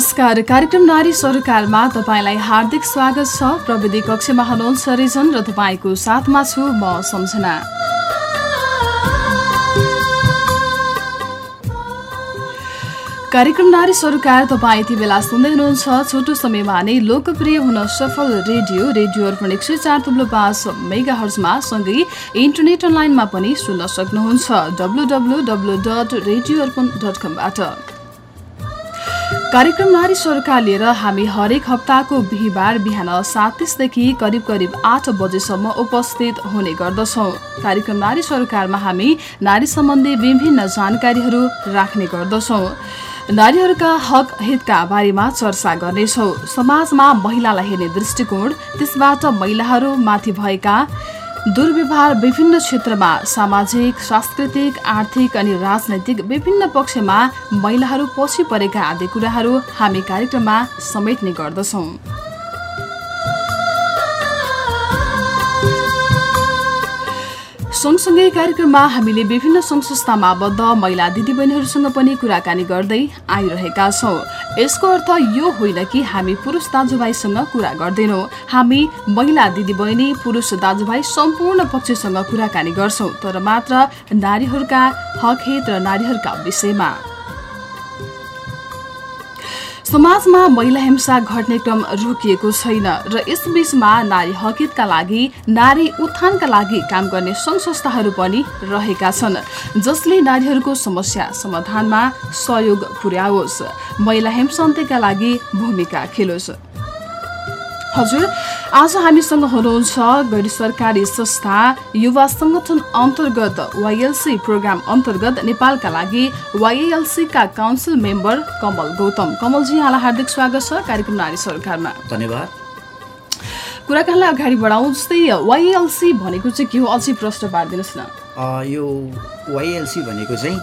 नमस्कार। कार्यक्रम नारी सरकारमा तपाईँलाई हार्दिक स्वागत छ। प्रविधि कक्षमा हुनुहुन्छ रिजन र तपाईँको साथमा छु म सम्झना। कार्यक्रम नारी सरकार तपाईँ यति बेला सुन्दै हुनुहुन्छ। छोटो समयमा नै लोकप्रिय हुन सफल रेडियो रेडियो अर्पण एक सय चार तुब्लो पाँच मेगा हर्जमा सँगै इन्टरनेट अनलाइनमा पनि सुन्न सक्नुहुन्छ। W W W dot radio Arpan dot कमबाट। कार्यक्रम नारी सरकार लिएर हामी हरेक हप्ताको बिहिबार बिहान सात तिसदेखि करिब करिब आठ बजेसम्म उपस्थित हुने गर्दछौँ। कार्यक्रम नारी सरकारमा हामी नारी सम्बन्धी विभिन्न जानकारीहरू राख्ने गर्दछौँ। नारीहरूका हक हितका बारेमा चर्चा गर्नेछौँ। समाजमा महिलालाई हेर्ने दृष्टिकोण त्यसबाट महिलाहरूमाथि भएका दुर्व्यवहार विभिन्न क्षेत्रमा सामाजिक सांस्कृतिक आर्थिक अनि राजनैतिक विभिन्न पक्षमा महिलाहरू पछि परेका आदि कुराहरू हामी कार्यक्रममा समेट्ने गर्दछौँ। सँगसँगै कार्यक्रममा हामीले विभिन्न सङ्घ संस्थामा आबद्ध महिला दिदीबहिनीहरूसँग पनि कुराकानी गर्दै आइरहेका छौँ। यसको अर्थ यो होइन कि हामी पुरुष दाजुभाइसँग कुरा गर्दैनौँ। हामी महिला दिदीबहिनी पुरुष दाजुभाइ सम्पूर्ण पक्षसँग कुराकानी गर्छौँ तर मात्र नारीहरूका हक हित र नारीहरूका विषयमा। समाजमा महिला हिंसा घट्ने क्रम रोकिएको छैन र यसबीचमा नारी हकितका लागि नारी उत्थानका लागि काम गर्ने सङ्घ संस्थाहरू पनि रहेका छन् जसले नारीहरूको समस्या समाधानमा सहयोग पुर्याओस्। महिला हिंसा अन्त्यका लागि भूमिका खेलोस्। हजुर आज हामीसँग हुनुहुन्छ गैर सरकारी संस्था युवा संगठन अन्तर्गत वाइएलसी प्रोग्राम अन्तर्गत नेपालका लागि वाइएलसीका काउन्सिल मेम्बर कमल गौतम। कमलजी यहाँलाई हार्दिक स्वागत छ कार्यक्रम नारी सरकारमा। धन्यवाद। कुराकानीलाई अगाडि बढाउँ जस्तै वाइएलसी भनेको चाहिँ के हो? अझै प्रश्न पारिदिनुहोस् न। यो वाइएलसी भनेको चाहिँ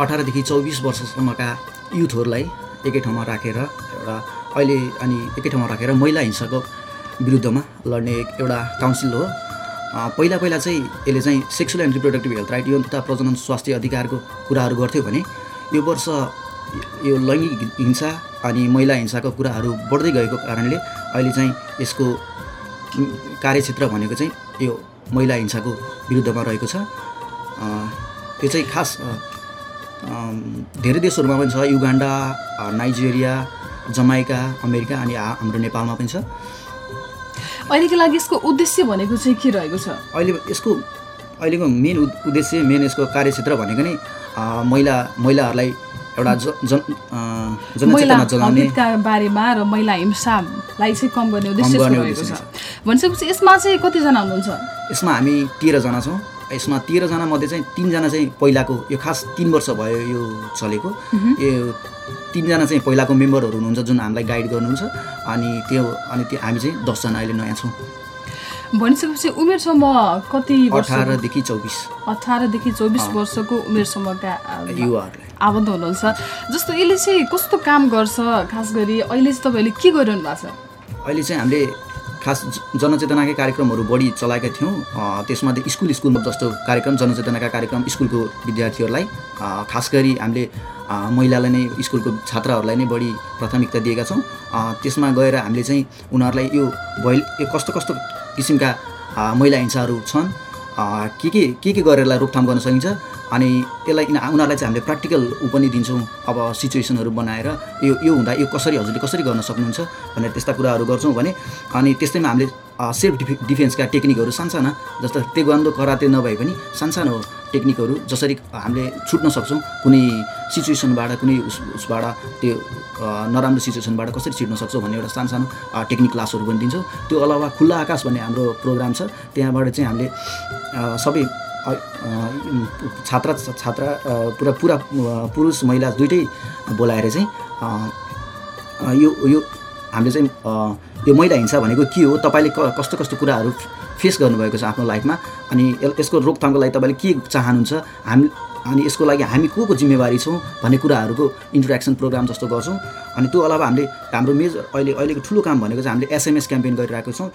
अठारदेखि चौबिस वर्षसम्मका युथहरूलाई एकै ठाउँमा राखेर एउटा अहिले अनि एकै ठाउँमा राखेर महिला हिंसाको विरुद्धमा लड्ने एउटा काउन्सिल हो। पहिला पहिला चाहिँ यसले चाहिँ sexual and reproductive health right यो तथा प्रजनन स्वास्थ्य अधिकारको कुराहरू गर्थ्यो भने यो वर्ष यो लैङ्गिक हिंसा अनि महिला हिंसाको कुराहरू बढ्दै गएको कारणले अहिले चाहिँ यसको कार्यक्षेत्र भनेको चाहिँ यो महिला हिंसाको विरुद्धमा रहेको छ। त्यो चाहिँ खास धेरै देशहरूमा पनि छ। युगान्डा नाइजेरिया जमाइका अमेरिका अनि हाम्रो नेपालमा पनि छ। अहिलेको लागि यसको उद्देश्य भनेको चाहिँ के रहेको छ? अहिले यसको अहिलेको मेन उद्देश्य मेन यसको कार्यक्षेत्र भनेको नै महिला महिलाहरूलाई एउटा जनचेतना जगाउने बारेमा र महिला हिंसालाई चाहिँ कम गर्ने उद्देश्य रहेको छ। भनेपछि यसमा चाहिँ कतिजना हुनुहुन्छ? यसमा हामी तेह्रजना छौँ। यसमा तेह्रजना मध्ये चाहिँ तिनजना चाहिँ पहिलाको यो खास तिन वर्ष भयो यो चलेको। यो तिनजना चाहिँ पहिलाको मेम्बरहरू हुनुहुन्छ जुन हामीलाई गाइड गर्नुहुन्छ। अनि त्यो अनि त्यो हामी चाहिँ दसजना अहिले नयाँ छौँ। भनिसकेपछि उमेर समूह कति अठारदेखि चौबिस। अठारदेखि चौबिस वर्षको उमेर समूहका युवाहरूलाई। आबद्ध हुनुहुन्छ। जस्तो यसले चाहिँ कस्तो काम गर्छ खास गरी अहिले चाहिँ तपाईँले के गरिरहनु भएको छ? अहिले चाहिँ हामीले खास जनचेतनाकै कार्यक्रमहरू बढी चलाएका थियौँ। त्यसमध्ये स्कुल स्कुलमा जस्तो कार्यक्रम जनचेतनाका कार्यक्रम स्कुलको विद्यार्थीहरूलाई खास गरी हामीले महिलालाई नै स्कुलको छात्राहरूलाई नै बढी प्राथमिकता दिएका छौँ। त्यसमा गएर हामीले चाहिँ उनीहरूलाई यो भइ यो कस्तो कस्तो किसिमका महिला हिंसाहरू छन् के के के के गरेरलाई रोकथाम गर्न सकिन्छ? अनि यसलाई उनीहरूलाई चाहिँ हामीले प्र्याक्टिकल ऊ पनि दिन्छौँ। अब सिचुएसनहरू बनाएर यो यो हुँदा यो कसरी हजुरले कसरी गर्न सक्नुहुन्छ भनेर त्यस्ता कुराहरू गर्छौँ भने अनि त्यस्तैमा हामीले सेल्फ डिफे डिफेन्सका टेक्निकहरू सानसाना जस्तो तेगवान्दो कराते नभए पनि सानसानो टेक्निकहरू जसरी हामीले छुट्न सक्छौँ कुनै सिचुएसनबाट कुनै उस उसबाट त्यो नराम्रो सिचुएसनबाट कसरी छिट्न सक्छौँ भन्ने एउटा सानो सानो टेक्निक क्लासहरू पनि दिन्छौँ। त्यो अलावा खुल्ला आकाश भन्ने हाम्रो प्रोग्राम छ त्यहाँबाट चाहिँ हामीले सबै छात्र छात्रा पुरा पुरा पुरुष महिला दुइटै बोलाएर चाहिँ यो यो हामीले चाहिँ यो महिला हिंसा भनेको के हो तपाईँले कस्तो कस्तो कुराहरू फेस गर्नुभएको छ आफ्नो लाइफमा। अनि यसको रोकथामको लागि तपाईँले के चाहनुहुन्छ? हामी अनि यसको लागि हामी को को जिम्मेवारी छौँ भन्ने कुराहरूको इन्ट्रोड्याक्सन प्रोग्राम जस्तो गर्छौँ। अनि त्यो अलावा हामीले हाम्रो मेजर अहिले अहिलेको ठुलो काम भनेको चाहिँ हामीले एसएमएस क्याम्पेन गरिरहेको छौँ।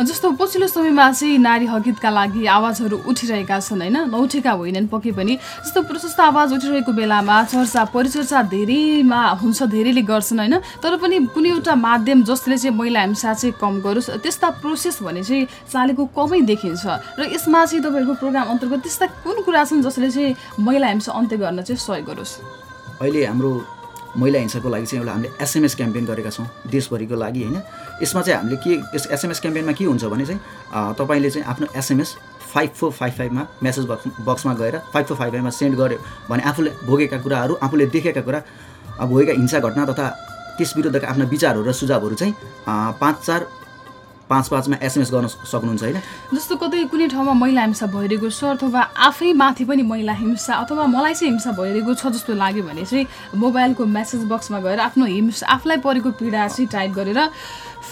जस्तो पछिल्लो समयमा चाहिँ नारी हकितका लागि आवाजहरू उठिरहेका छन् होइन? नउठेका होइनन् पके पनि। जस्तो प्रशस्त आवाज उठिरहेको बेलामा चर्चा परिचर्चा धेरैमा हुन्छ धेरैले गर्छन् होइन? तर पनि कुनै एउटा माध्यम जसले चाहिँ महिला हिंसा चाहिँ कम गरोस् त्यस्ता प्रोसेस भने चाहिँ चालेको कमै देखिन्छ। र यसमा चाहिँ तपाईँहरूको प्रोग्राम अन्तर्गत त्यस्ता कुन कुरा छन् जसले चाहिँ महिला हिंसा अन्त्य गर्न चाहिँ सहयोग गरोस्? अहिले हाम्रो महिला हिंसाको लागि चाहिँ एउटा हामीले एसएमएस क्याम्पेन गरेका छौँ देशभरिको लागि होइन? यसमा चाहिँ हामीले के यस एसएमएस क्याम्पेनमा के हुन्छ भने चाहिँ तपाईँले चाहिँ आफ्नो एसएमएस फाइभ फोर फाइभ फाइभमा मेसेज बक्स बक्समा गएर फाइभ फोर फाइभ फाइभमा सेन्ड गर्यो भने आफूले भोगेका कुराहरू आफूले देखेका कुरा भोगेका हिंसा घटना तथा त्यस विरुद्धका आफ्ना विचारहरू र सुझावहरू चाहिँ पाँच चार पाँच पाँचमा एसएमएस गर्न सक्नुहुन्छ होइन? जस्तो कतै कुनै ठाउँमा महिला हिंसा भइरहेको छ अथवा आफै माथि पनि महिला हिंसा अथवा मलाई चाहिँ हिंसा भइरहेको छ जस्तो लाग्यो भने चाहिँ मोबाइलको मेसेज बक्समा गएर आफ्नो हिंसा आफूलाई परेको पीडा चाहिँ टाइप गरेर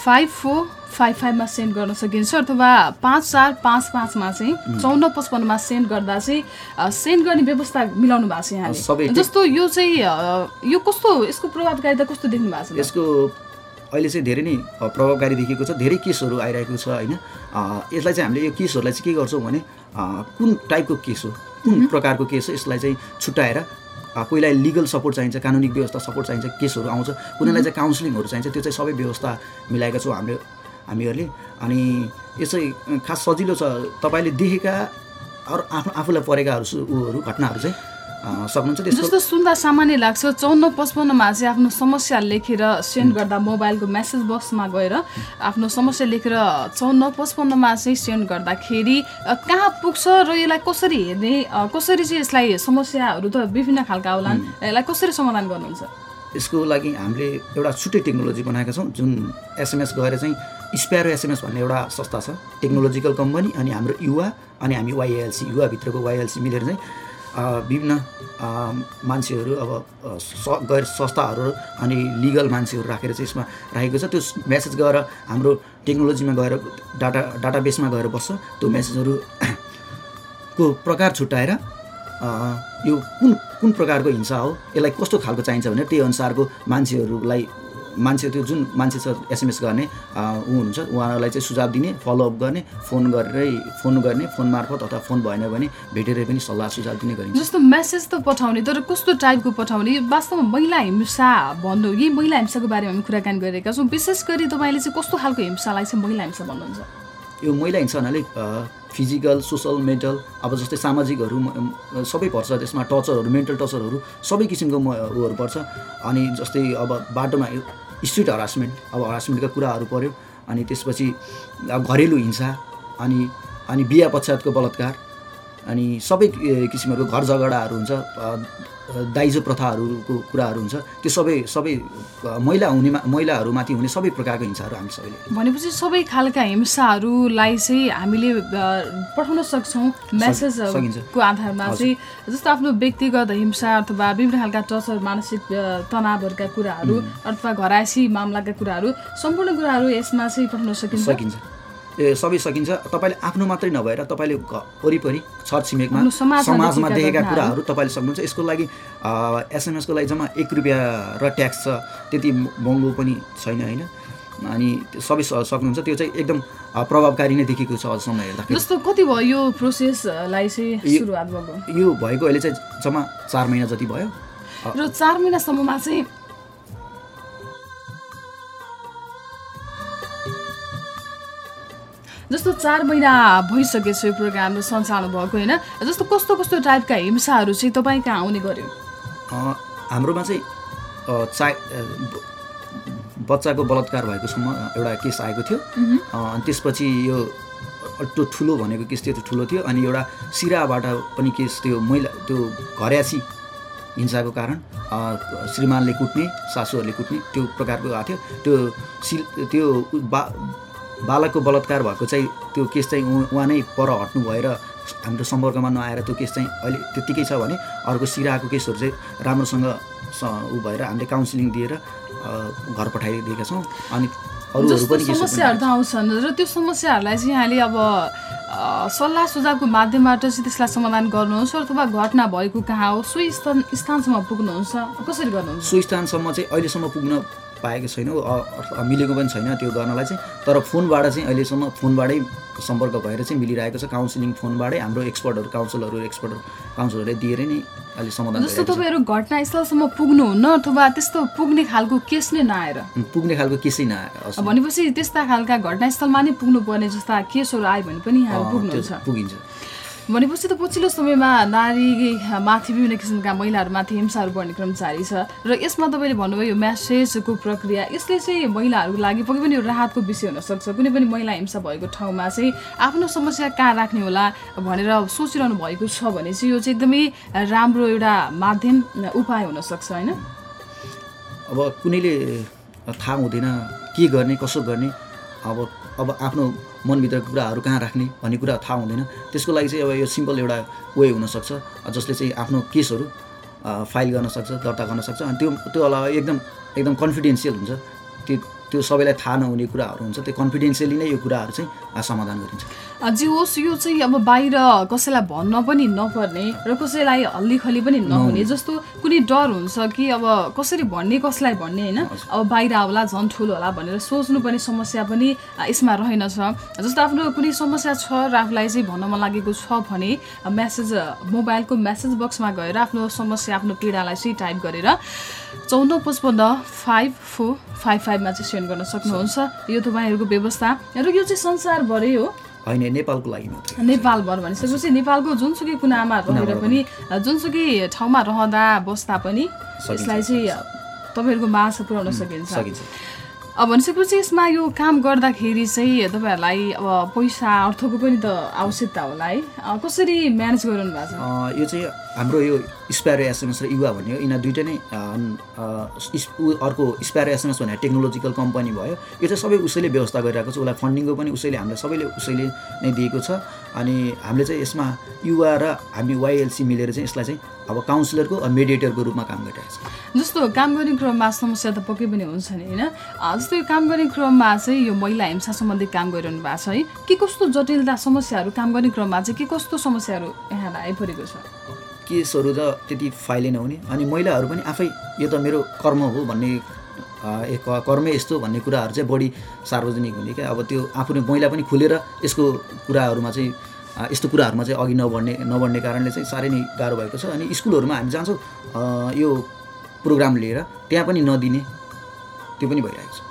फाइभ फोर फाइभ फाइभमा सेन्ड गर्न सकिन्छ अथवा पाँच चार पाँच पाँचमा चाहिँ चौन्न पचपन्नमा सेन्ड गर्दा चाहिँ सेन्ड गर्ने व्यवस्था मिलाउनु भएको छ यहाँले। जस्तो यो चाहिँ यो कस्तो यसको प्रभावकारिता कस्तो देख्नु भएको छ? यसको अहिले चाहिँ धेरै नै प्रभावकारी देखिएको छ धेरै केसहरू आइरहेको छ होइन। यसलाई चाहिँ हामीले यो केसहरूलाई चाहिँ के गर्छौँ भने कुन टाइपको केस हो कुन प्रकारको केस हो यसलाई चाहिँ छुट्याएर कोहीलाई लिगल सपोर्ट चाहिन्छ कानुनी व्यवस्था सपोर्ट चाहिन्छ केसहरू आउँछ कुनैलाई चाहिँ काउन्सिलिङहरू चाहिन्छ त्यो चाहिँ सबै व्यवस्था मिलाएका छौँ हामीले हामीहरूले। अनि यो चाहिँ अ, खास सजिलो छ तपाईँले देखेका अरू आफ्नो आफूलाई परेकाहरू उहरू घटनाहरू चाहिँ? सक्नुहुन्छ? जस्तो सुन्दा सामान्य लाग्छ। चौन्न पचपन्नमा चाहिँ आफ्नो समस्या लेखेर सेन्ड गर्दा मोबाइलको मेसेज बक्समा गएर आफ्नो समस्या लेखेर चौन्न पचपन्नमा चाहिँ सेन्ड गर्दाखेरि कहाँ पुग्छ र यसलाई कसरी हेर्ने कसरी चाहिँ यसलाई समस्याहरू त विभिन्न खालका होलान् यसलाई कसरी समाधान गर्नुहुन्छ? यसको लागि हामीले एउटा छुट्टै टेक्नोलोजी बनाएका छौँ जुन एसएमएस गएर चाहिँ स्प्यारो एसएमएस भन्ने एउटा संस्था छ टेक्नोलोजिकल कम्पनी अनि हाम्रो युवा अनि हामी वाइएलसी युवाभित्रको वाइएलसी मिलेर चाहिँ विभिन्न मान्छेहरू अब स गैर संस्थाहरू अनि लिगल मान्छेहरू राखेर चाहिँ यसमा राखेको छ। त्यो मेसेज गएर हाम्रो टेक्नोलोजीमा गएर डाटा डाटाबेसमा गएर बस्छ। त्यो मेसेजहरू को प्रकार छुट्याएर यो कुन कुन प्रकारको हिंसा हो यसलाई कस्तो खालको चाहिन्छ भने त्यही अनुसारको मान्छेहरूलाई मान्छे त्यो जुन मान्छे छ एसएमएस गर्ने ऊ हुनुहुन्छ। उहाँहरूलाई चाहिँ सुझाव दिने फलोअप गर्ने फोन गरेरै फोन गर्ने फोन मार्फत अथवा फोन भएन भने भेटेरै पनि सल्लाह सुझाव दिने गरिन्छ। जस्तो मेसेज त पठाउने तर कस्तो टाइपको पठाउने? वास्तवमा महिला हिंसा भन्नु यही महिला हिंसाको बारेमा हामी कुराकानी गरिरहेका छौँ। विशेष गरी तपाईँले चाहिँ कस्तो खालको हिंसालाई चाहिँ महिला हिंसा भन्नुहुन्छ? यो महिला हिंसा हुनाले फिजिकल सोसल मेन्टल अब जस्तै सामाजिकहरू सबै पर्छ त्यसमा टर्चरहरू मेन्टल टर्चरहरू सबै किसिमको म उहरू पर्छ। अनि जस्तै अब बाटोमा स्ट्रिट हरासमेन्ट अब हरासमेन्टका कुराहरू पऱ्यो अनि त्यसपछि अब घरेलु हिंसा अनि अनि बिहा पश्चातको बलात्कार। अनि सबै किसिमहरूको घर झगडाहरू हुन्छ दाइजो प्रथाहरूको कुराहरू हुन्छ त्यो सबै सबै महिला हुने महिलाहरूमाथि हुने सबै प्रकारको हिंसाहरू हामी सबैले भनेपछि सबै खालका हिंसाहरूलाई चाहिँ हामीले पठाउन सक्छौँ। मेसेजको आधारमा चाहिँ। जस्तो आफ्नो व्यक्तिगत हिंसा अथवा विभिन्न खालका टर्चर मानसिक तनावहरूका कुराहरू अथवा घरायसी मामलाका कुराहरू सम्पूर्ण कुराहरू यसमा चाहिँ पठाउन सकिन्छ। सकिन्छ। सबै सकिन्छ। तपाईँले आफ्नो मात्रै नभएर तपाईँले वरिपरि छरछिमेकमा समाजमा देखेका। कुराहरू तपाईँले सक्नुहुन्छ। यसको लागि एसएमएसको लागि जम्मा एक रुपियाँ र ट्याक्स छ। त्यति महँगो पनि छैन होइन? अनि सबै सक्नुहुन्छ। त्यो चाहिँ एकदम प्रभावकारी नै देखेको छ अझसम्म हेर्दाखेरि। जस्तो कति भयो यो प्रोसेसलाई चाहिँ यो भएको? अहिले चाहिँ जम्मा चार महिना जति भयो। र चार महिनासम्ममा चाहिँ जस्तो चार महिना भइसकेछ यो प्रोग्राम सञ्चालन भएको होइन? जस्तो कस्तो कस्तो टाइपका हिंसाहरू चाहिँ तपाईँ कहाँ आउने गर्यो? हाम्रोमा चाहिँ चा बच्चाको बलात्कार भएकोसम्म एउटा केस आएको थियो। अनि त्यसपछि यो त्यो ठुलो भनेको केस त्यो ठुलो थियो अनि एउटा सिराबाट पनि केस त्यो महिला त्यो घर्यासी हिंसाको कारण श्रीमानले कुट्ने सासूहरूले कुट्ने त्यो प्रकारको आएको थियो। त्यो सिल त्यो बा बालकको बलात्कार भएको चाहिँ त्यो केस चाहिँ उहाँ नै पर हट्नु भएर हाम्रो सम्पर्कमा नआएर त्यो केस चाहिँ अहिले त्यत्तिकै छ भने अर्को सिराको केसहरू चाहिँ राम्रोसँग स- उ भएर हामीले काउन्सिलिङ दिएर घर पठाइदिएका छौँ। अनि जस्तो समस्याहरू त आउँछन् र त्यो समस्याहरूलाई चाहिँ यहाँले अब सल्लाह सुझावको माध्यमबाट चाहिँ त्यसलाई समाधान गर्नुहुन्छ अथवा घटना भएको कहाँ हो सोही स्थान स्थानसम्म पुग्नुहुन्छ। कसरी गर्नुहुन्छ? सो स्थानसम्म चाहिँ अहिलेसम्म पुग्न पाएको छैनौँ मिलेको पनि छैन त्यो गर्नलाई चाहिँ। तर फोनबाट चाहिँ अहिलेसम्म फोनबाटै सम्पर्क भएर चाहिँ मिलिरहेको छ काउन्सिलिङ फोनबाटै। हाम्रो एक्सपर्टहरू काउन्सिलहरू एक्सपर्टहरू काउन्सिलरले दिएर नै अहिले समाधान जस्तो। तपाईँहरू घटनास्थलसम्म पुग्नुहुन्न अथवा त्यस्तो पुग्ने खालको केस नै नआएर? पुग्ने खालको केसै नआयो भनेपछि त्यस्ता खालका घटनास्थलमा नै पुग्नुपर्ने जस्ता केसहरू आयो भने पनि पुग्नुहुन्छ। पुगिन्छ। भनेपछि त पछिल्लो समयमा नारीमाथि विभिन्न किसिमका महिलाहरूमाथि हिंसाहरू बढ्ने क्रम जारी छ र यसमा तपाईँले भन्नुभयो यो म्यासेजको प्रक्रिया। यसले चाहिँ महिलाहरूको लागि पक्कै पनि राहतको विषय हुनसक्छ कुनै पनि महिला हिंसा भएको ठाउँमा चाहिँ आफ्नो समस्या कहाँ राख्ने होला भनेर सोचिरहनु भएको छ भने चाहिँ यो चाहिँ एकदमै राम्रो एउटा माध्यम उपाय हुनसक्छ होइन? अब कुनैले थाहा हुँदैन के गर्ने कसो गर्ने अब अब आफ्नो मनभित्रको कुराहरू कहाँ राख्ने भन्ने कुरा थाहा हुँदैन। त्यसको लागि चाहिँ अब यो सिम्पल एउटा वे हुनसक्छ। जसले चाहिँ आफ्नो केसहरू फाइल गर्न सक्छ दर्ता गर्न सक्छ। अनि त्यो त्यो अलावा एकदम एकदम कन्फिडेन्सियल हुन्छ। त्यो त्यो सबैलाई थाहा नहुने कुराहरू हुन्छ त्यो कन्फिडेन्सियली नै यो कुराहरू चाहिँ समाधान गरिन्छ। जे होस् यो चाहिँ अब बाहिर कसैलाई भन्न पनि नपर्ने र कसैलाई हल्लीखल्ली पनि नहुने। जस्तो कुनै डर हुन्छ कि अब कसरी भन्ने कसलाई भन्ने होइन? अब बाहिर आउला झन् ठुलो होला भनेर सोच्नुपर्ने समस्या पनि यसमा रहेनछ। जस्तो आफ्नो कुनै समस्या छ र आफूलाई चाहिँ भन्न मन लागेको छ भने म्यासेज मोबाइलको म्यासेज बक्समा गएर आफ्नो समस्या आफ्नो पीडालाई चाहिँ टाइप गरेर चौध पचपन्न फाइभ फोर फाइभ फाइभमा चाहिँ सेन्ड गर्न सक्नुहुन्छ। यो तपाईँहरूको व्यवस्था। र यो चाहिँ संसारभरै हो। होइन नेपालको लागि मात्रै। नेपालभर भनिसकेपछि नेपालको जुनसुकै कुनामा रहेर पनि। जुनसुकै ठाउँमा रहँदा बस्दा पनि यसलाई चाहिँ तपाईँहरूको माझ पुर्याउन सकिन्छ। अब भनिसकेपछि यसमा यो काम गर्दाखेरि चाहिँ तपाईँहरूलाई अब पैसा अर्थको पनि त आवश्यकता होला है। कसरी म्यानेज गरिरहनु भएको छ? यो चाहिँ हाम्रो यो स्प्यारो एसएमएस र युवा भन्ने यिनीहरू दुइटै नै अर्को स्प्यारो एसएमएस भन्ने टेक्नोलोजिकल कम्पनी भयो। यो चाहिँ सबै उसैले व्यवस्था गरिरहेको छ उसलाई फन्डिङको पनि उसैले हामीलाई सबैले उसैले नै दिएको छ। अनि हामीले चाहिँ यसमा युवा र हामी वाइएलसी मिलेर चाहिँ यसलाई चाहिँ अब काउन्सिलरको मेडिएटरको रूपमा काम गरिरहेको छ। जस्तो काम गर्ने क्रममा समस्या त पक्कै पनि हुन्छ नि होइन? जस्तो यो काम गर्ने क्रममा चाहिँ यो महिला हिंसा सम्बन्धी काम गरिरहनु भएको छ है? के कस्तो जटिलता समस्याहरू काम गर्ने क्रममा चाहिँ के कस्तो समस्याहरू यहाँलाई आइपरेको छ? केसहरू त त्यति फाइलै नहुने। अनि महिलाहरू पनि आफै यो त मेरो कर्म हो भन्ने अ, ए क- कर्मै यस्तो भन्ने कुराहरू चाहिँ बढी सार्वजनिक हुने क्या। अब त्यो आफूले महिला पनि खुलेर यसको कुराहरूमा चाहिँ यस्तो कुराहरूमा चाहिँ अघि नबढ्ने नबढ्ने कारणले चाहिँ साह्रै नै गाह्रो भएको छ। अनि स्कुलहरूमा हामी जान्छौँ यो प्रोग्राम लिएर त्यहाँ पनि नदिने त्यो पनि भइरहेको छ।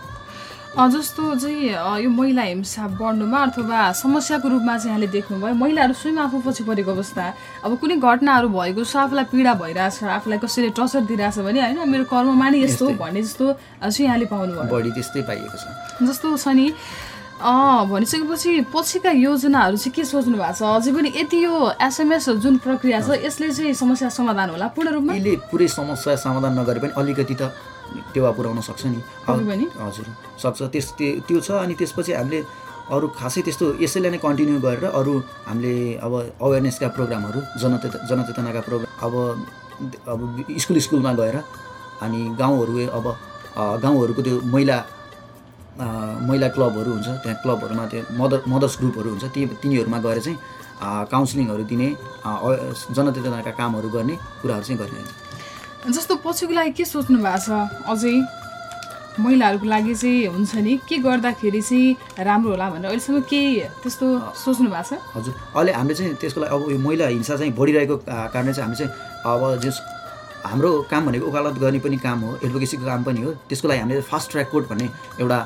जस्तो चाहिँ यो महिला हिंसा बढ्नुमा अथवा समस्याको रूपमा चाहिँ यहाँले देख्नुभयो महिलाहरू स्वयं आफू पछि परेको अवस्था। अब कुनै घटनाहरू भएको छ आफूलाई पीडा भइरहेछ आफूलाई कसैले टर्चर दिइरहेछ भने होइन मेरो कर्ममा नै यस्तो हो भन्ने जस्तो चाहिँ यहाँले पाउनुभयो। बढी त्यस्तै पाइएको छ। जस्तो छ नि भनिसकेपछि पछिका योजनाहरू चाहिँ के सोच्नु भएको छ? अझै पनि यति यो एसएमएस जुन प्रक्रिया छ यसले चाहिँ समस्या समाधान होला पूर्ण रूपमा? यसले पुरै समस्या समाधान नगरे पनि अलिकति त टेवा पुऱ्याउन सक्छ नि। हजुर। सक्छ। त्यस त्यो त्यो छ अनि त्यसपछि हामीले अरू खासै त्यस्तो यसैलाई नै कन्टिन्यू गरेर अरू हामीले अब अवेरनेसका प्रोग्रामहरू जनचेत जनचेतनाका प्रोग्राम अब अब स्कुल स्कुलमा गएर अनि गाउँहरू अब गाउँहरूको त्यो महिला महिला क्लबहरू हुन्छ। त्यहाँ क्लबहरूमा त्यो मदर मदर्स ग्रुपहरू हुन्छ। ती तिनीहरूमा गएर चाहिँ काउन्सिलिङहरू दिने जनचेतनाका कामहरू गर्ने कुराहरू चाहिँ गरिरहेको जस्तो पछिको लागि के सोच्नु भएको छ? अझै? महिलाहरूको लागि चाहिँ हुन्छ नि के गर्दाखेरि चाहिँ राम्रो होला भनेर अहिलेसम्म केही त्यस्तो सोच्नु भएको छ? हजुर अहिले हामीले चाहिँ त्यसको लागि अब यो महिला हिंसा चाहिँ बढिरहेको कारणले चाहिँ हामी चाहिँ अब जस हाम्रो काम भनेको वकालत गर्ने पनि काम हो एडभोकेसीको काम पनि हो त्यसको लागि हामीले फास्ट ट्र्याक कोर्ट भन्ने एउटा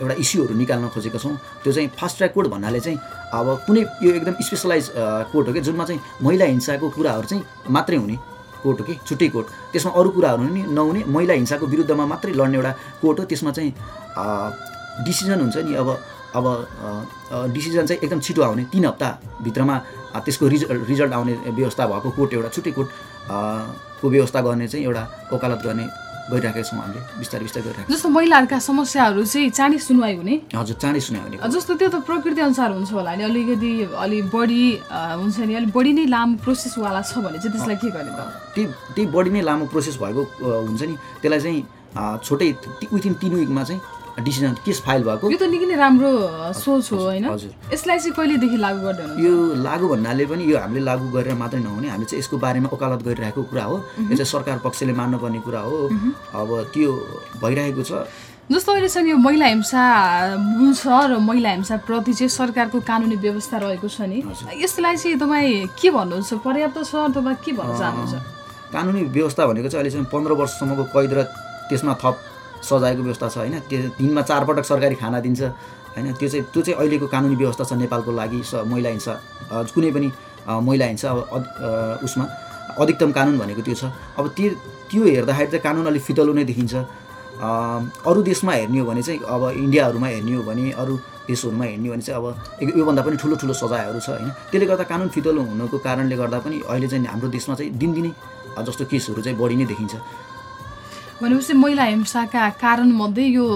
एउटा इस्युहरू निकाल्न खोजेका छौँ। त्यो चाहिँ फास्ट ट्र्याक कोर्ट भन्नाले चाहिँ अब कुनै यो एकदम स्पेसलाइज कोर्ट हो कि जुनमा चाहिँ महिला हिंसाको कुराहरू चाहिँ मात्रै हुने। कोर्ट हो कि छुट्टै कोर्ट त्यसमा अरू कुराहरू नि नहुने महिला हिंसाको विरुद्धमा मात्रै लड्ने एउटा कोर्ट हो। त्यसमा चाहिँ डिसिजन हुन्छ नि अब अब डिसिजन चाहिँ एकदम छिटो आउने तिन हप्ताभित्रमा त्यसको रिज रिजल्ट आउने व्यवस्था भएको कोर्ट एउटा छुट्टै कोर्ट को व्यवस्था गर्ने चाहिँ एउटा वकालत गर्ने गरिराखेका छौँ हामीले बिस्तारै बिस्तारै गरिरहेको जस्तो महिलाहरूका समस्याहरू चाहिँ चाँडै सुनवाई हुने? हजुर चाँडै सुनायो भने जस्तो त्यो त प्रकृति अनुसार हुन्छ होला नि अलिकति अलि बढी हुन्छ नि अलिक बढी नै लामो प्रोसेसवाला छ भने चाहिँ त्यसलाई के गर्ने त? त्यही त्यही बढी नै लामो प्रोसेस भएको हुन्छ नि त्यसलाई चाहिँ छोटै विथिन तिन विकमा चाहिँ डिसिजन केस फाइल भएको? यो त निकै नै राम्रो सोच हो होइन। यसलाई चाहिँ कहिलेदेखि लागू गर्दै हुनुहुन्छ यो लागु भन्नाले पनि यो हामीले लागु गरेर मात्रै नहुने हामीले चाहिँ यसको बारेमा वकालत गरिरहेको कुरा हो। यो चाहिँ सरकार पक्षले मान्नुपर्ने कुरा हो। अब त्यो भइरहेको छ। जस्तो अहिलेसम्म यो महिला हिंसा छ र महिला हिंसाप्रति चाहिँ सरकारको कानुनी व्यवस्था रहेको छ नि यसलाई चाहिँ तपाईँ के भन्नुहुन्छ? पर्याप्त छ अथवा के भन्न चाहनुहुन्छ? कानुनी व्यवस्था भनेको चाहिँ अहिलेसम्म पन्ध्र वर्षसम्मको कैद र त्यसमा थप सजायको व्यवस्था छ होइन? त्यो दिनमा चारपटक सरकारी खाना दिन्छ होइन? त्यो चाहिँ त्यो चाहिँ अहिलेको कानुनी व्यवस्था छ नेपालको लागि स महिला हिंसा कुनै पनि महिला हिंसा अब उसमा। अधिकतम कानुन भनेको त्यो छ। अब त्यो त्यो हेर्दाखेरि चाहिँ कानुन अलिक फितलो नै देखिन्छ। अरू देशमा हेर्ने हो भने चाहिँ अब इन्डियाहरूमा हेर्ने हो भने अरू देशहरूमा हेर्ने हो भने चाहिँ अब योभन्दा पनि ठुलो ठुलो सजायहरू छ होइन? त्यसले गर्दा कानुन फितलो हुनुको कारणले गर्दा पनि अहिले चाहिँ हाम्रो देशमा चाहिँ दिनदिनै जस्तो केसहरू चाहिँ बढी नै देखिन्छ। भनेपछि महिला हिंसाका कारणमध्ये यो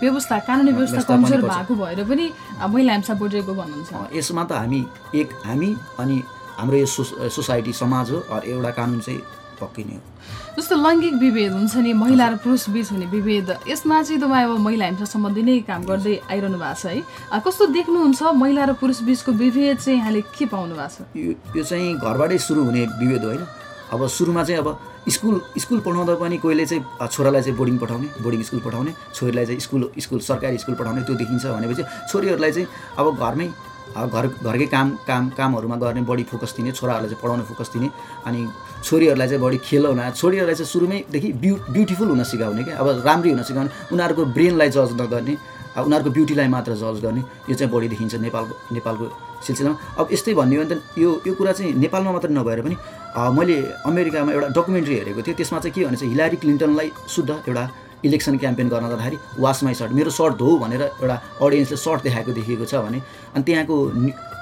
व्यवस्था कानुनी व्यवस्था कमजोर। भएको भएर पनि महिला हिंसा बढेको भन्नुहुन्छ। यसमा त हामी एक हामी अनि हाम्रो यो सोस सोसाइटी समाज हो एउटा कानुन चाहिँ पक्कै नै हो। जस्तो लैङ्गिक विभेद हुन्छ नि महिला र पुरुष बिच हुने विभेद यसमा चाहिँ तपाईँ अब महिला हिंसा सम्बन्धी नै काम गर्दै आइरहनु भएको छ है। कस्तो देख्नुहुन्छ महिला र पुरुष बिचको विभेद चाहिँ यहाँले के पाउनु भएको छ? यो यो चाहिँ घरबाटै सुरु हुने विभेद हो होइन। अब सुरुमा चाहिँ अब स्कुल स्कुल पढाउँदा पनि कोहीले चाहिँ छोरालाई चाहिँ बोर्डिङ पठाउने बोर्डिङ स्कुल पठाउने छोरीलाई चाहिँ स्कुल स्कुल सरकारी स्कुल पठाउने त्यो देखिन्छ भनेपछि छोरीहरूलाई चाहिँ अब घरमै घर घरकै काम काम कामहरूमा गर्ने बढी फोकस दिने छोराहरूलाई चाहिँ पढाउने फोकस दिने अनि छोरीहरूलाई चाहिँ बढी खेलाउन छोरीहरूलाई चाहिँ सुरुमैदेखि ब्यु ब्युटिफुल हुन सिकाउने क्या अब राम्री हुन सिकाउने उनीहरूको ब्रेनलाई जज नगर्ने उनीहरूको ब्युटीलाई मात्र जज गर्ने यो चाहिँ बढी देखिन्छ नेपालको नेपालको सिलसिलामा। अब यस्तै भन्ने हो भने त यो यो कुरा चाहिँ नेपालमा मात्रै नभएर पनि मैले अमेरिकामा एउटा डकुमेन्ट्री हेरेको थिएँ त्यसमा चाहिँ के भने चाहिँ हिलारी क्लिन्टनलाई शुद्ध एउटा इलेक्सन क्याम्पेन गर्न जाँदाखेरि वास माई सर्ट मेरो सर्ट धो भनेर एउटा अडियन्सले सर्ट देखाएको देखिएको छ भने अनि त्यहाँको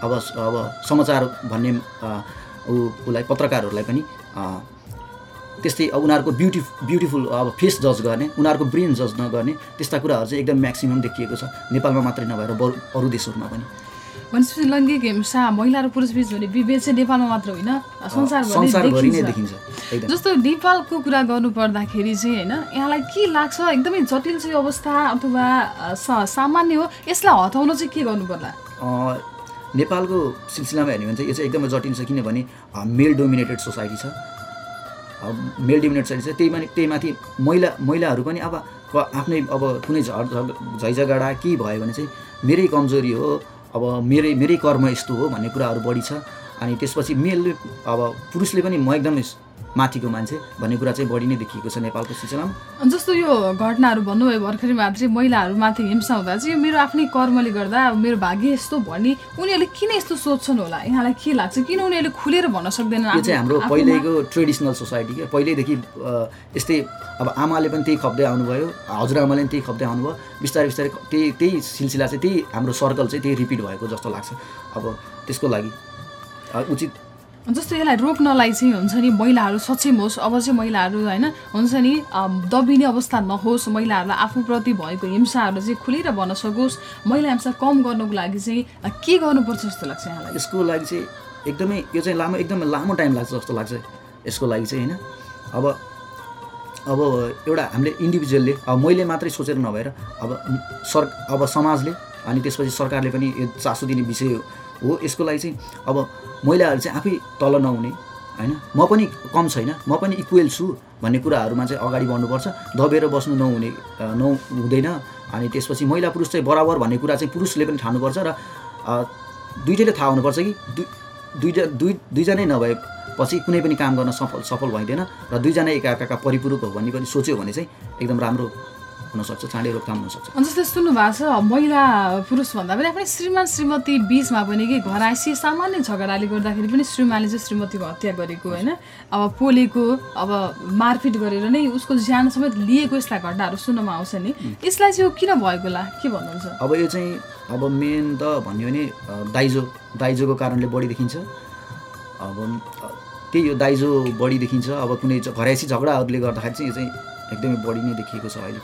अब अब समाचार भन्ने ऊ- उसलाई पत्रकारहरूलाई पनि त्यस्तै अब उनीहरूको ब्युटी ब्युटिफुल अब फेस जज गर्ने उनीहरूको ब्रेन जज नगर्ने त्यस्ता कुराहरू चाहिँ एकदम म्याक्सिमम् देखिएको छ। नेपालमा मात्रै नभएर बरु अरू देशहरूमा पनि। भनेपछि लैङ्गिक हिंसा महिला र पुरुष बिच हुने विभेद चाहिँ नेपालमा मात्र होइन। संसारभरि देखिन्छ। जस्तो नेपालको कुरा गर्नु पर्दाखेरि चाहिँ होइन यहाँलाई के लाग्छ? एकदमै जटिल चाहिँ अवस्था अथवा सामान्य हो। यसलाई हटाउन चाहिँ के गर्नु पर्ला नेपालको सिलसिलामा हेर्ने भने चाहिँ यो चाहिँ एकदमै जटिल छ किनभने मेल डोमिनेटेड सोसाइटी छ। मेल डोमिनेटेड सोसाइटी छ त्यही माथि त्यही माथि महिला महिलाहरू पनि अब क- आफ्नै अब कुनै झ झग झैझगडा केही भयो भने चाहिँ मेरै कमजोरी हो। अब मेरै मेरै कर्म यस्तो हो भन्ने कुराहरू बढी छ। अनि त्यसपछि मेलले अब पुरुषले पनि म एकदमै माथिको मान्छे भन्ने कुरा चाहिँ बढी नै देखिएको छ नेपालको सिलसिलामा जस्तो यो घटनाहरू भन्नुभयो भर्खरै मात्रै महिलाहरूमाथि हिंसा हुँदा चाहिँ यो मेरो आफ्नै कर्मले गर्दा मेरो भाग्य यस्तो भन्ने उनीहरूले किन यस्तो सोध्छन् होला? यहाँलाई के लाग्छ? किन उनीहरूले खुलेर भन्न सक्दैनन् यो चाहिँ हाम्रो पहिलेको ट्रेडिसनल सोसाइटी क्या। पहिल्यैदेखि यस्तै अब आमाले पनि त्यही खप्दै आउनुभयो हजुरआमाले पनि त्यही खप्दै आउनुभयो। बिस्तारै बिस्तारै त्यही त्यही सिलसिला चाहिँ त्यही हाम्रो सर्कल चाहिँ त्यही रिपिट भएको जस्तो लाग्छ। अब त्यसको लागि उचित जस्तो यसलाई रोक्नलाई चाहिँ हुन्छ नि महिलाहरू सक्षम होस्। अब चाहिँ महिलाहरू होइन हुन्छ नि दबिने अवस्था नहोस्। महिलाहरूलाई आफूप्रति भएको हिंसाहरू चाहिँ खुलेर भन्न सकोस्। महिला हिंसा कम गर्नको लागि चाहिँ के गर्नुपर्छ जस्तो लाग्छ यहाँलाई? यसको लागि चाहिँ एकदमै यो चाहिँ लामो एकदमै लामो टाइम लाग्छ जस्तो लाग्छ यसको लागि चाहिँ होइन? अब अब एउटा हामीले इन्डिभिजुअलले अब मैले मात्रै सोचेर नभएर अब सर अब समाजले अनि त्यसपछि सरकारले पनि यो चासो दिने विषय हो। यसको लागि चाहिँ अब महिलाहरू चाहिँ आफै तल नहुने होइन? म पनि कम छैन म पनि इक्वेल छु भन्ने कुराहरूमा चाहिँ अगाडि बढ्नुपर्छ। दबेर बस्नु नहुने नहु हुँदैन अनि त्यसपछि महिला पुरुष चाहिँ बराबर भन्ने कुरा चाहिँ पुरुषले पनि ठान्नुपर्छ र दुइटैले थाहा हुनुपर्छ कि दुई दुईजना दुई दुईजनै नभएपछि कुनै पनि काम गर्न सफल सफल भइँदैन र दुईजना एकाअर्काका परिपूरक हो भन्ने पनि सोच्यो भने चाहिँ एकदम राम्रो हुनसक्छ चाँडै रोकथाम हुनसक्छ। जस्तै सुन्नु भएको छ महिला पुरुष भन्दा पनि आफ्नै श्रीमान श्रीमती बिचमा पनि कि घराइसी सामान्य झगडाले गर्दाखेरि पनि श्रीमानले चाहिँ श्रीमतीको हत्या गरेको होइन। अब पोलेको अब मारपिट गरेर नै उसको ज्यान समेत लिएको यस्ता घटनाहरू सुन्नमा आउँछ नि। यसलाई चाहिँ यो किन भएको होला? के भन्नुहुन्छ? अब यो चाहिँ अब मेन त भन्यो भने दाइजो दाइजोको कारणले बढी देखिन्छ। अब त्यही हो दाइजो बढी देखिन्छ। अब कुनै घरायसी झगडाहरूले गर्दाखेरि चाहिँ यो चाहिँ एकदमै बढी नै देखिएको छ अहिले।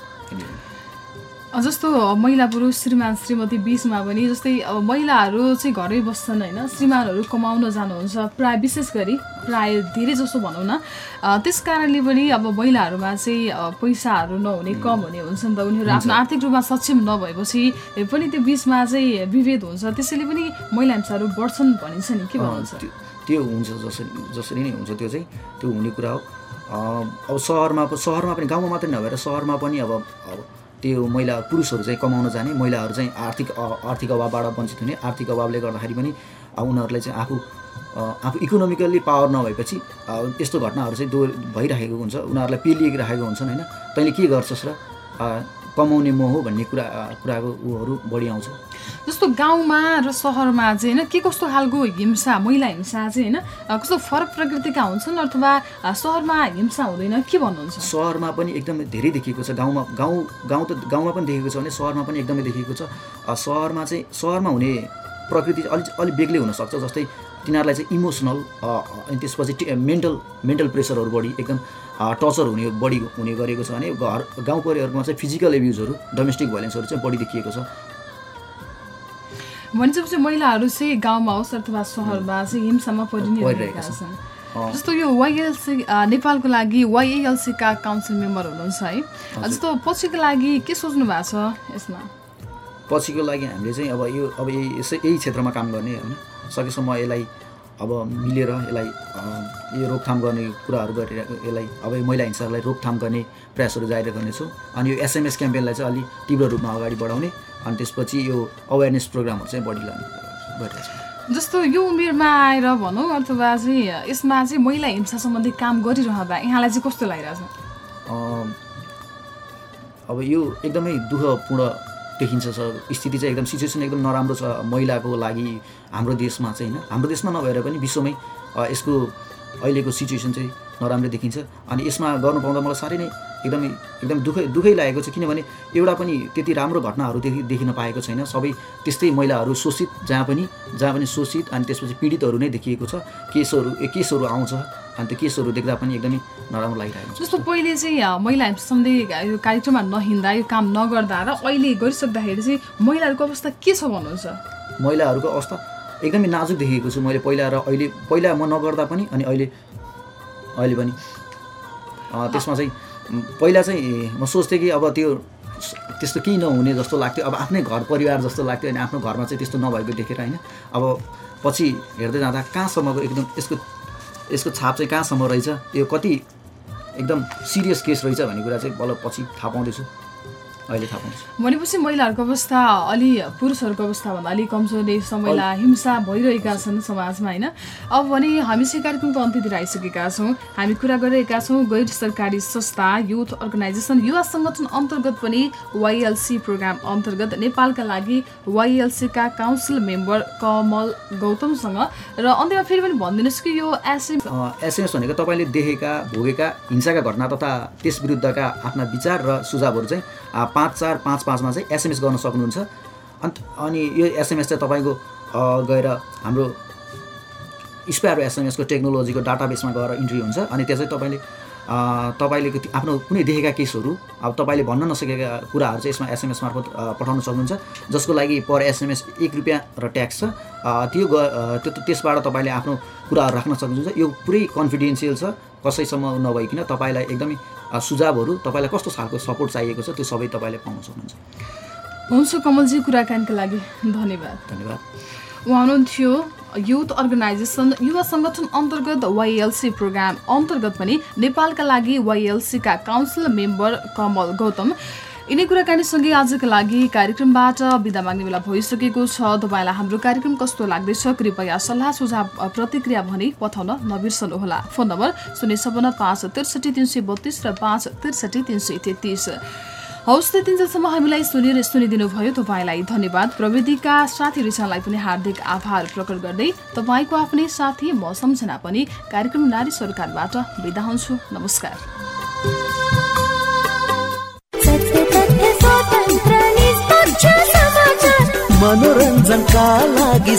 जस्तो महिला पुरुष श्रीमान श्रीमती बिचमा पनि जस्तै अब महिलाहरू चाहिँ घरै बस्छन् होइन श्रीमानहरू कमाउन जानुहुन्छ प्राय विशेष गरी प्राय धेरै जसो भनौँ न। त्यस कारणले पनि अब महिलाहरूमा चाहिँ पैसाहरू नहुने कम हुने हुन्छ नि त। उनीहरू आफ्नो आर्थिक रूपमा सक्षम नभएपछि पनि त्यो बिचमा चाहिँ विभेद हुन्छ। त्यसैले पनि महिला हिंसाहरू बढ्छन् भनिन्छ नि। के भन्नुहुन्छ? त्यो हुन्छ जसरी जसरी नै हुन्छ त्यो चाहिँ। त्यो हुने कुरा हो। अब सहरमा सहरमा पनि गाउँमा मात्रै नभएर सहरमा पनि अब त्यो महिला पुरुषहरू चाहिँ कमाउन जाने महिलाहरू चाहिँ आर्थिक आर्थिक अभावबाट वञ्चित हुने आर्थिक अभावले गर्दाखेरि पनि उनीहरूलाई चाहिँ आफू आफू इकोनोमिकल्ली पावर नभएपछि यस्तो घटनाहरू चाहिँ दो भइरहेको हुन्छ उनीहरूलाई पेलिराखेको हुन्छन् होइन? तैँले के गर्छस् र? कमाउने मोह भन्ने कुरा कुराको उहरू बढी आउँछ। जस्तो गाउँमा र सहरमा चाहिँ होइन के कस्तो खालको हिंसा महिला हिंसा चाहिँ होइन कस्तो फरक प्रकृतिका हुन्छन् अथवा सहरमा हिंसा हुँदैन के भन्नुहुन्छ? सहरमा पनि एकदमै धेरै देखिएको छ। गाउँमा गाउँ गाउँ त गाउँमा पनि देखेको छ भने सहरमा पनि एकदमै देखिएको छ। सहरमा चाहिँ सहरमा हुने प्रकृति अलिक अलिक बेग्लै हुनसक्छ जस्तै तिनीहरूलाई चाहिँ इमोसनल अनि त्यसपछि मेन्टल मेन्टल प्रेसरहरू बढी एकदम टर्चर हुने बढी हुने गरेको छ भने घर गाउँ परिवारकोमा चाहिँ फिजिकल एब्युजहरू डोमेस्टिक भाइलेन्सहरू चाहिँ बढी देखिएको छ। भनेपछि महिलाहरू चाहिँ गाउँमा होस् अथवा सहरमा चाहिँ हिंसामा परिरहेका छन्। जस्तो यो वाइएलसी नेपालको लागि वाइएलसीका काउन्सिल मेम्बर हुनुहुन्छ है। जस्तो पछिको लागि के सोच्नु भएको छ यसमा? पछिको लागि हामीले चाहिँ अब यो अब यसै यही क्षेत्रमा काम गर्ने होइन। सकेसम्म यसलाई अब मिलेर यसलाई यो रोकथाम गर्ने कुराहरू गरेर यसलाई अब महिला हिंसालाई रोकथाम गर्ने प्रयासहरू जारी गर्नेछौँ। अनि यो एसएमएस क्याम्पेनलाई चाहिँ अलिक तीव्र रूपमा अगाडि बढाउने अनि त्यसपछि यो अवेरनेस प्रोग्रामहरू चाहिँ बढी लाने गरिरहेको छ जस्तो यो उमेरमा आएर भनौँ अथवा चाहिँ यसमा चाहिँ महिला हिंसा सम्बन्धी काम गरिरहँदा यहाँलाई चाहिँ कस्तो लागिरहेछ? अब यो एकदमै दुःखपूर्ण देखिन्छ स्थिति चाहिँ एकदम सिचुएसन एकदम नराम्रो छ महिलाको लागि हाम्रो देशमा चाहिँ होइन। हाम्रो देशमा नभएर पनि विश्वमै यसको अहिलेको सिचुएसन चाहिँ नराम्रो देखिन्छ। अनि यसमा गर्नु पाउँदा मलाई साह्रै नै एकदमै एकदम दुःखै दुःखै लागेको छ। किनभने एउटा पनि त्यति राम्रो घटनाहरू देखि देखिन पाएको छैन। सबै त्यस्तै महिलाहरू शोषित जहाँ पनि जहाँ पनि शोषित अनि त्यसपछि पीडितहरू नै देखिएको छ। केसहरू केसहरू आउँछ। अनि त्यो केसहरू देख्दा पनि एकदमै नराम्रो लागिरहेको छ। जस्तो पहिले चाहिँ महिला सम्बन्धी यो कार्यक्रममा नहिँड्दा यो काम नगर्दा र अहिले गरिसक्दाखेरि चाहिँ महिलाहरूको अवस्था के छ भन्नुहुन्छ? महिलाहरूको अवस्था एकदमै नाजुक देखेको छु। मैले पहिला र अहिले पहिला म नगर्दा पनि अनि अहिले अहिले पनि। त्यसमा चाहिँ पहिला चाहिँ म सोच्थेँ कि अब त्यो त्यस्तो केही नहुने जस्तो लाग्थ्यो। अब आफ्नै घर परिवार जस्तो लाग्थ्यो अनि आफ्नो घरमा चाहिँ त्यस्तो नभएको देखेर होइन। अब पछि हेर्दै जाँदा कहाँसम्मको एकदम यसको यसको छाप चाहिँ कहाँसम्म रहेछ? यो कति एकदम सिरियस केस रहेछ भन्ने कुरा चाहिँ बल्ल पछि थाहा पाउँदैछु। अहिले थाहा पाउँछ। भनेपछि महिलाहरूको अवस्था अलि पुरुषहरूको अवस्थाभन्दा अलिक कमजोरी समयमा हिंसा भइरहेका छन् समाजमा होइन? अब भने हामी चाहिँ कार्यक्रमको अन्त्यतिर आइसकेका छौँ। हामी कुरा गरिरहेका छौँ गैर सरकारी संस्था युथ अर्गनाइजेसन युवा सङ्गठन अन्तर्गत पनि वाइएलसी प्रोग्राम अन्तर्गत नेपालका लागि वाइएलसीका काउन्सिल मेम्बर कमल गौतमसँग। र अन्त्यमा फेरि पनि भनिदिनुहोस् कि यो एसएम एसएमएस भनेको तपाईँले देखेका भोगेका हिंसाका घटना तथा त्यस विरुद्धका आफ्ना विचार र सुझावहरू चाहिँ पाँच चार पाँच पाँचमा चाहिँ एसएमएस गर्न सक्नुहुन्छ। अन्त अनि यो एसएमएस चाहिँ तपाईँको गएर हाम्रो स्प्यारो एसएमएसको टेक्नोलोजीको डाटाबेसमा गएर इन्ट्री हुन्छ। अनि चाहिँ तपाईँले तपाईँले आफ्नो कुनै देखेका केसहरू अब तपाईँले भन्न नसकेका कुराहरू चाहिँ यसमा एसएमएस मार्फत पठाउन सक्नुहुन्छ जसको लागि पर एसएमएस एक रुपियाँ र ट्याक्स छ। त्यो त्यो त्यसबाट तपाईँले आफ्नो कुराहरू राख्न सक्नुहुन्छ। यो पुरै कन्फिडेन्सियल छ कसैसम्म नभइकन तपाईँलाई एकदमै सुझावहरू तपाईँलाई कस्तो खालको सपोर्ट चाहिएको छ त्यो सबै तपाईँले पाउन सक्नुहुन्छ। हुन्छ कमलजी कुराकानीको लागि। धन्यवाद। धन्यवाद। उहाँ हुनुहुन्थ्यो युथ अर्गनाइजेसन युवा सङ्गठन अन्तर्गत वाइएलसी प्रोग्राम अन्तर्गत पनि नेपालका लागि वाइएलसीका काउन्सिल मेम्बर कमल गौतम। यिनै कुराकानीसँगै आजका लागि कार्यक्रमबाट बिदा माग्ने बेला भइसकेको छ। तपाईँलाई हाम्रो कार्यक्रम कस्तो लाग्दैछ? कृपया सल्लाह सुझाव प्रतिक्रिया भनी पठाउन नबिर्सनुहोला। फोन नम्बर शून्य छपन्न पाँच त्रिसठी तिन सय बत्तिस र पाँच त्रिसठी तिन सय तेत्तिस। हौस् त्यतिन्जेलसम्म हामीलाई सुनेर सुनिदिनु भयो तपाईँलाई धन्यवाद। प्रविधिका साथी रिसालाई पनि हार्दिक आभार प्रकट गर्दै तपाईँको आफ्नै साथी म सम्झना पनि कार्यक्रम नारी सरकारबाट बिदा हुन्छु। नमस्कार। मनोरञ्जनका लागि